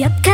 Setiap